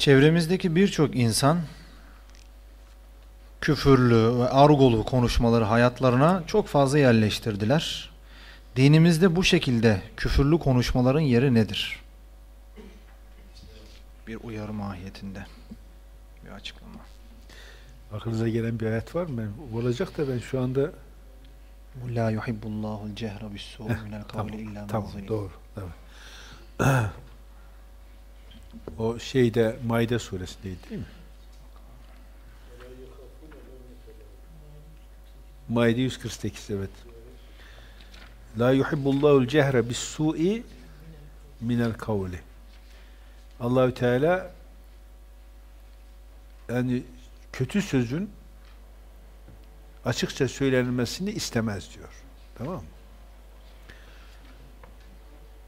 Çevremizdeki birçok insan küfürlü ve argolu konuşmaları hayatlarına çok fazla yerleştirdiler. Dinimizde bu şekilde küfürlü konuşmaların yeri nedir? Bir uyarı mahiyetinde bir açıklama. Aklınıza gelen bir ayet var mı? Olacak da ben şu anda La yuhibbullahul cehra bis-su'i minel tamam, kavli illa tamam doğru. Tamam. O şeyde Maide suresindeydi değil mi? Maide 148 evet. La yuhibbullahul cehre bis su'i minel kavli. Allahü Teala yani kötü sözün açıkça söylenmesini istemez diyor. Tamam mı?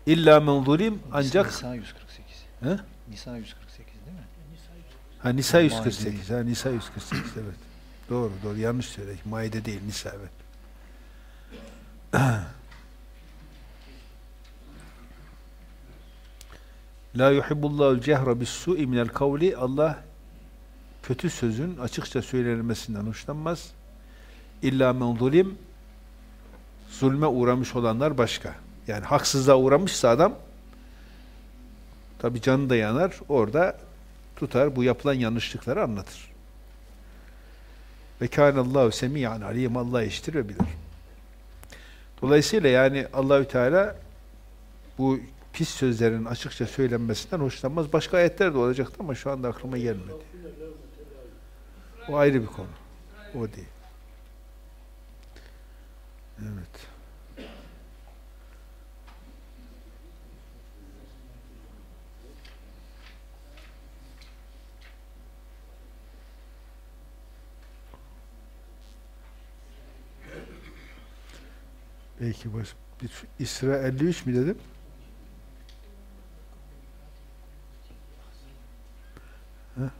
İlla men zulim ancak Nisa 148. He? Nisa 148 değil mi? ha Nisa Maide 148 ha Nisa 148 evet. Doğru doğru yanlış söyledik. Maide değil Nisa evet. La yuhibbullahul cehra bis su'i minel kavli Allah kötü sözün açıkça söylenmesinden hoşlanmaz. İlla men zulim zulme uğramış olanlar başka. Yani haksızlığa uğramışsa adam tabi canı da yanar. Orada tutar bu yapılan yanlışlıkları anlatır. Ve kânallâhu semî'an alîm Allah işitir ve bilir. Dolayısıyla yani Allahü Teala bu pis sözlerin açıkça söylenmesinden hoşlanmaz. Başka ayetler de olacaktı ama şu anda aklıma gelmedi. O ayrı bir konu. O değil. Evet. Belki baş, bir, İsra 53 mi dedim? Ha,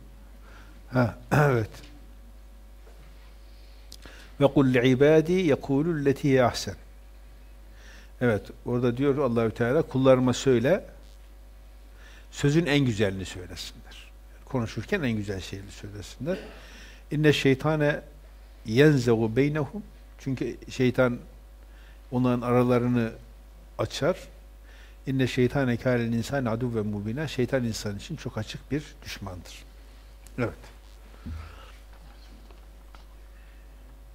ha evet. Ve kul ibadi yekulu leti ahsen. Evet, orada diyor Allahü Teala kullarıma söyle sözün en güzelini söylesinler. Konuşurken en güzel şeyini söylesinler. İnne şeytane yenzehu beynehum çünkü şeytan onların aralarını açar. İnne şeytane kâlel insan adu ve mubina. Şeytan insan için çok açık bir düşmandır. Evet.